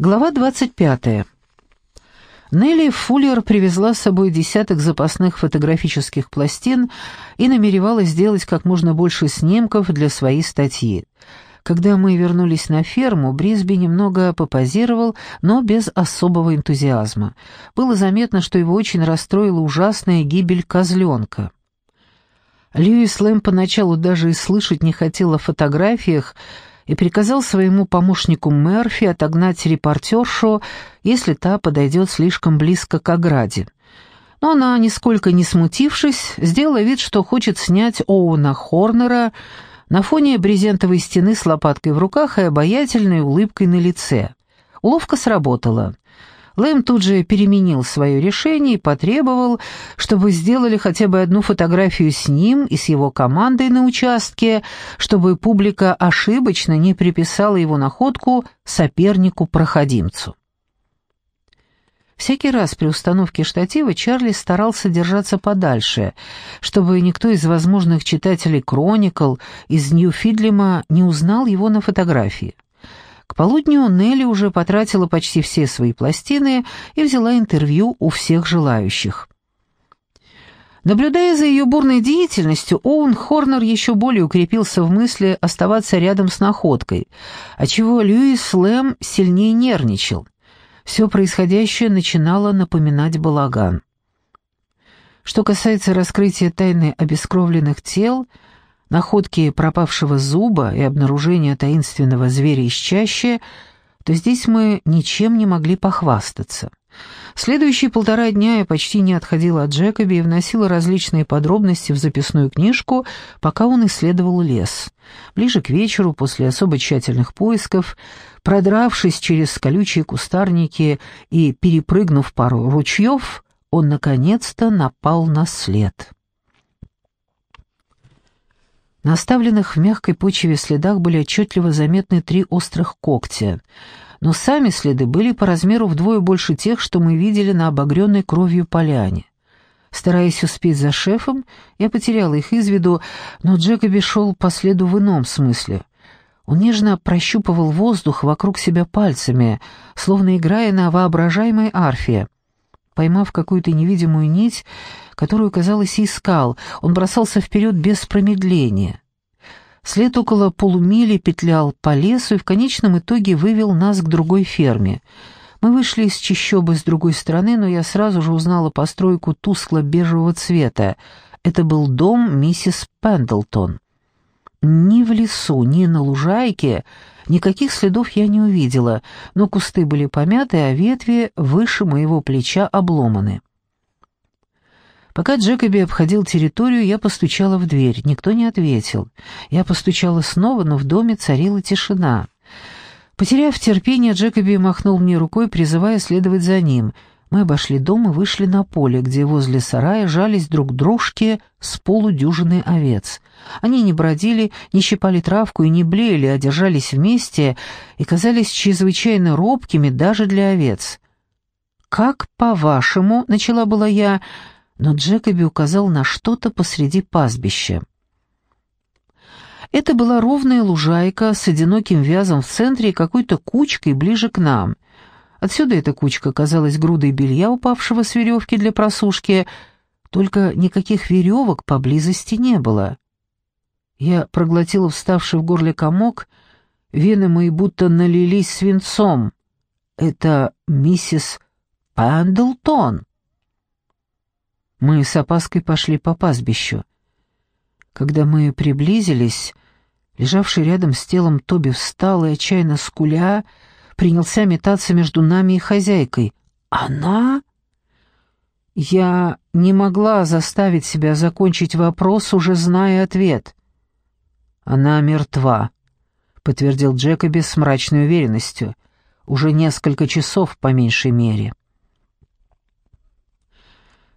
Глава 25. Нелли Фуллер привезла с собой десяток запасных фотографических пластин и намеревалась сделать как можно больше снимков для своей статьи. Когда мы вернулись на ферму, Брисби немного попозировал, но без особого энтузиазма. Было заметно, что его очень расстроила ужасная гибель козленка. Льюис Лэм поначалу даже и слышать не хотел о фотографиях, и приказал своему помощнику Мерфи отогнать репортершу, если та подойдет слишком близко к ограде. Но она, нисколько не смутившись, сделала вид, что хочет снять Оуна Хорнера на фоне брезентовой стены с лопаткой в руках и обаятельной улыбкой на лице. Уловка сработала. Лэм тут же переменил свое решение и потребовал, чтобы сделали хотя бы одну фотографию с ним и с его командой на участке, чтобы публика ошибочно не приписала его находку сопернику-проходимцу. Всякий раз при установке штатива Чарли старался держаться подальше, чтобы никто из возможных читателей «Кроникл» из Нью-Фидлема не узнал его на фотографии. К полудню Нелли уже потратила почти все свои пластины и взяла интервью у всех желающих. Наблюдая за ее бурной деятельностью, Оуэн Хорнер еще более укрепился в мысли оставаться рядом с находкой, отчего Льюис Лэм сильнее нервничал. Все происходящее начинало напоминать балаган. Что касается раскрытия тайны обескровленных тел – находки пропавшего зуба и обнаружения таинственного зверя из чащи, то здесь мы ничем не могли похвастаться. Следующие полтора дня я почти не отходила от Джекоби и вносила различные подробности в записную книжку, пока он исследовал лес. Ближе к вечеру, после особо тщательных поисков, продравшись через колючие кустарники и перепрыгнув пару ручьев, он наконец-то напал на след. На оставленных в мягкой почве следах были отчетливо заметны три острых когтя, но сами следы были по размеру вдвое больше тех, что мы видели на обогренной кровью поляне. Стараясь успеть за шефом, я потеряла их из виду, но Джекоби шел по следу в ином смысле. Он нежно прощупывал воздух вокруг себя пальцами, словно играя на воображаемой арфе. Поймав какую-то невидимую нить, которую, казалось, искал, он бросался вперед без промедления. След около полумили петлял по лесу и в конечном итоге вывел нас к другой ферме. Мы вышли из чащобы с другой стороны, но я сразу же узнала постройку тускло-бежевого цвета. Это был дом миссис Пендлтон. Ни в лесу, ни на лужайке никаких следов я не увидела, но кусты были помяты, а ветви выше моего плеча обломаны. Пока Джекоби обходил территорию, я постучала в дверь. Никто не ответил. Я постучала снова, но в доме царила тишина. Потеряв терпение, Джекоби махнул мне рукой, призывая следовать за ним — мы обошли дом и вышли на поле, где возле сарая жались друг дружке с полудюжины овец. Они не бродили, не щипали травку и не блеяли, а держались вместе и казались чрезвычайно робкими даже для овец. «Как, по-вашему?» — начала была я, но Джекоби указал на что-то посреди пастбища. Это была ровная лужайка с одиноким вязом в центре и какой-то кучкой ближе к нам. Отсюда эта кучка казалась грудой белья, упавшего с веревки для просушки, только никаких веревок поблизости не было. Я проглотила вставший в горле комок, вены мои будто налились свинцом. Это миссис Пендлтон. Мы с опаской пошли по пастбищу. Когда мы приблизились, лежавший рядом с телом Тоби встал и, отчаянно скуля, принялся метаться между нами и хозяйкой. «Она?» Я не могла заставить себя закончить вопрос, уже зная ответ. «Она мертва», — подтвердил Джекоби с мрачной уверенностью. «Уже несколько часов, по меньшей мере».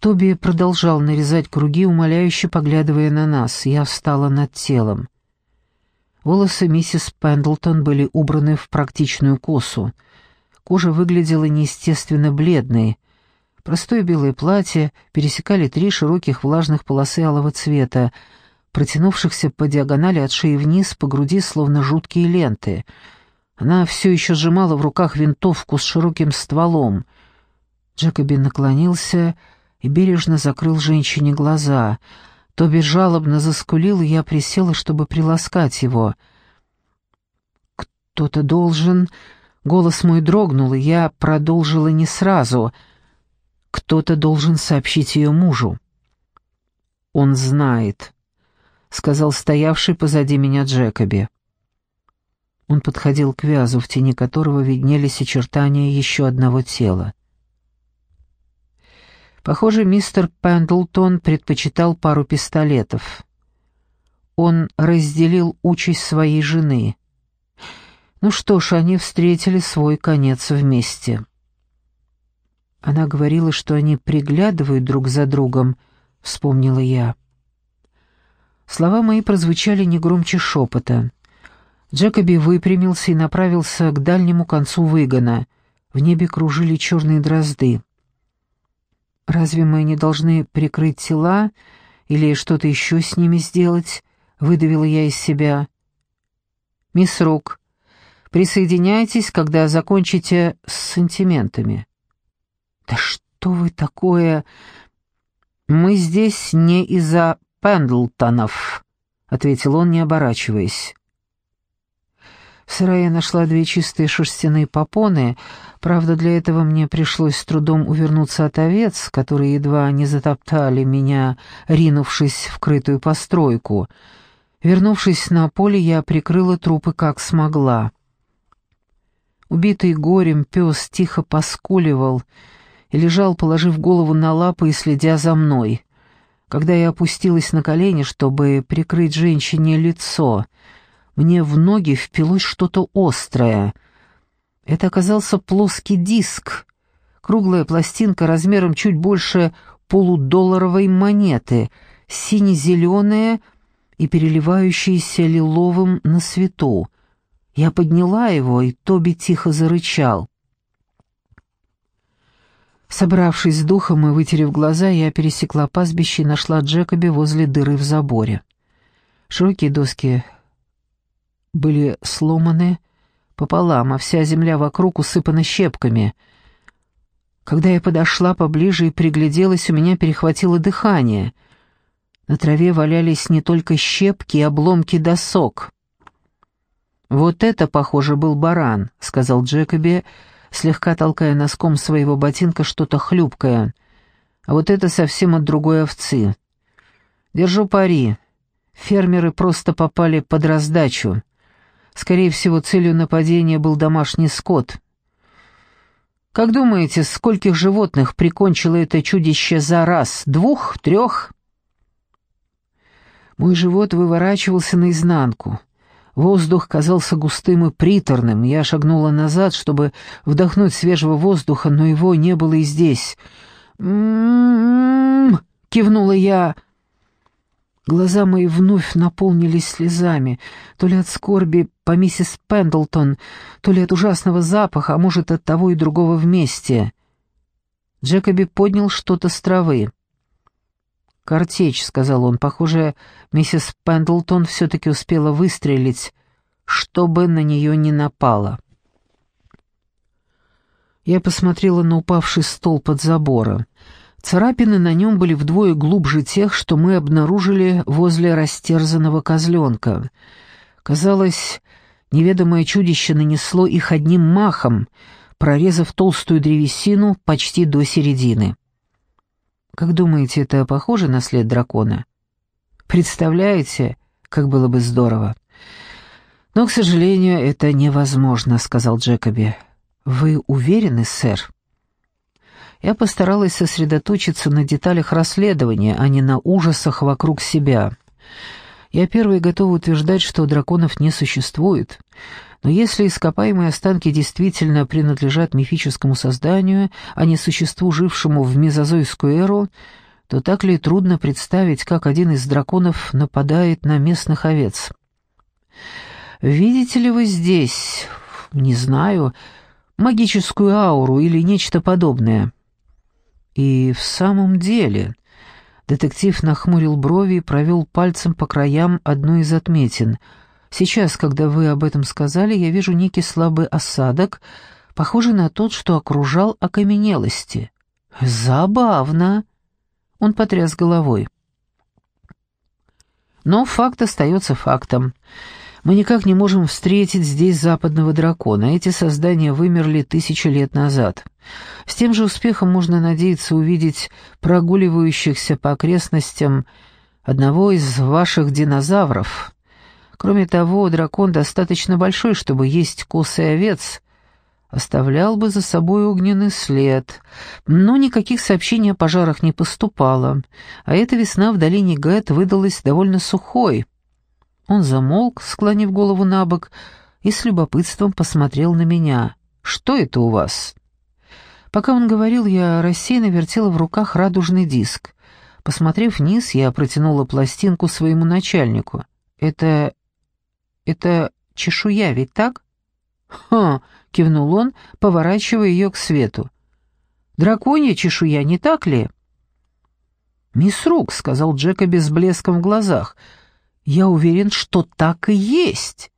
Тоби продолжал нарезать круги, умоляюще поглядывая на нас. Я встала над телом. Волосы миссис Пендлтон были убраны в практичную косу. Кожа выглядела неестественно бледной. Простое белое платье пересекали три широких влажных полосы алого цвета, протянувшихся по диагонали от шеи вниз по груди, словно жуткие ленты. Она все еще сжимала в руках винтовку с широким стволом. Джекоби наклонился и бережно закрыл женщине глаза. Тоби жалобно заскулил, и я присела, чтобы приласкать его. «Кто-то должен...» Голос мой дрогнул, и я продолжила не сразу. «Кто-то должен сообщить ее мужу». «Он знает», — сказал стоявший позади меня Джекоби. Он подходил к вязу, в тени которого виднелись очертания еще одного тела. Похоже, мистер Пендлтон предпочитал пару пистолетов. Он разделил участь своей жены. Ну что ж, они встретили свой конец вместе. Она говорила, что они приглядывают друг за другом, вспомнила я. Слова мои прозвучали не громче шепота. Джекоби выпрямился и направился к дальнему концу выгона. В небе кружили черные дрозды. «Разве мы не должны прикрыть тела или что-то еще с ними сделать?» — выдавила я из себя. «Мисс Рук, присоединяйтесь, когда закончите с сантиментами». «Да что вы такое...» «Мы здесь не из-за Пендлтонов», — ответил он, не оборачиваясь. В нашла две чистые шерстяные попоны, правда, для этого мне пришлось с трудом увернуться от овец, которые едва не затоптали меня, ринувшись в крытую постройку. Вернувшись на поле, я прикрыла трупы как смогла. Убитый горем пес тихо поскуливал и лежал, положив голову на лапы и следя за мной. Когда я опустилась на колени, чтобы прикрыть женщине лицо — мне в ноги впилось что-то острое. Это оказался плоский диск, круглая пластинка размером чуть больше полудолларовой монеты, сине-зеленая и переливающаяся лиловым на свету. Я подняла его, и Тоби тихо зарычал. Собравшись с духом и вытерев глаза, я пересекла пастбище и нашла Джекоби возле дыры в заборе. Широкие доски были сломаны пополам, а вся земля вокруг усыпана щепками. Когда я подошла поближе и пригляделась, у меня перехватило дыхание. На траве валялись не только щепки и обломки досок. «Вот это, похоже, был баран», — сказал Джекоби, слегка толкая носком своего ботинка что-то хлюпкое. «А вот это совсем от другой овцы. Держу пари. Фермеры просто попали под раздачу. Скорее всего, целью нападения был домашний скот. Как думаете, скольких животных прикончило это чудище за раз? Двух? Трех? Мой живот выворачивался наизнанку. Воздух казался густым и приторным. Я шагнула назад, чтобы вдохнуть свежего воздуха, но его не было и здесь. «М-м-м!» кивнула я, — Глаза мои вновь наполнились слезами, то ли от скорби по миссис Пендлтон, то ли от ужасного запаха, а может, от того и другого вместе. Джекоби поднял что-то с травы. «Картечь», — сказал он, — «похоже, миссис Пендлтон все-таки успела выстрелить, чтобы на нее не напало». Я посмотрела на упавший стол под забора. Царапины на нем были вдвое глубже тех, что мы обнаружили возле растерзанного козленка. Казалось, неведомое чудище нанесло их одним махом, прорезав толстую древесину почти до середины. Как думаете, это похоже на след дракона? Представляете, как было бы здорово? Но, к сожалению, это невозможно, сказал Джекоби. Вы уверены, сэр? Я постаралась сосредоточиться на деталях расследования, а не на ужасах вокруг себя. Я первый готова утверждать, что драконов не существует. Но если ископаемые останки действительно принадлежат мифическому созданию, а не существу, жившему в мезозойскую эру, то так ли трудно представить, как один из драконов нападает на местных овец? Видите ли вы здесь, не знаю, магическую ауру или нечто подобное?» И в самом деле... Детектив нахмурил брови и провел пальцем по краям одной из отметин. Сейчас, когда вы об этом сказали, я вижу некий слабый осадок, похожий на тот, что окружал окаменелости. Забавно. Он потряс головой. Но факт остается фактом. Мы никак не можем встретить здесь западного дракона. Эти создания вымерли тысячи лет назад. С тем же успехом можно надеяться увидеть прогуливающихся по окрестностям одного из ваших динозавров. Кроме того, дракон достаточно большой, чтобы есть косы овец, оставлял бы за собой огненный след. Но никаких сообщений о пожарах не поступало, а эта весна в долине Гэт выдалась довольно сухой. Он замолк, склонив голову на бок, и с любопытством посмотрел на меня. «Что это у вас?» Пока он говорил, я рассеянно вертела в руках радужный диск. Посмотрев вниз, я протянула пластинку своему начальнику. «Это... это чешуя, ведь так?» «Ха!» — кивнул он, поворачивая ее к свету. «Драконья чешуя, не так ли?» «Мисс Рук», — сказал Джека без блеском в глазах, — «я уверен, что так и есть».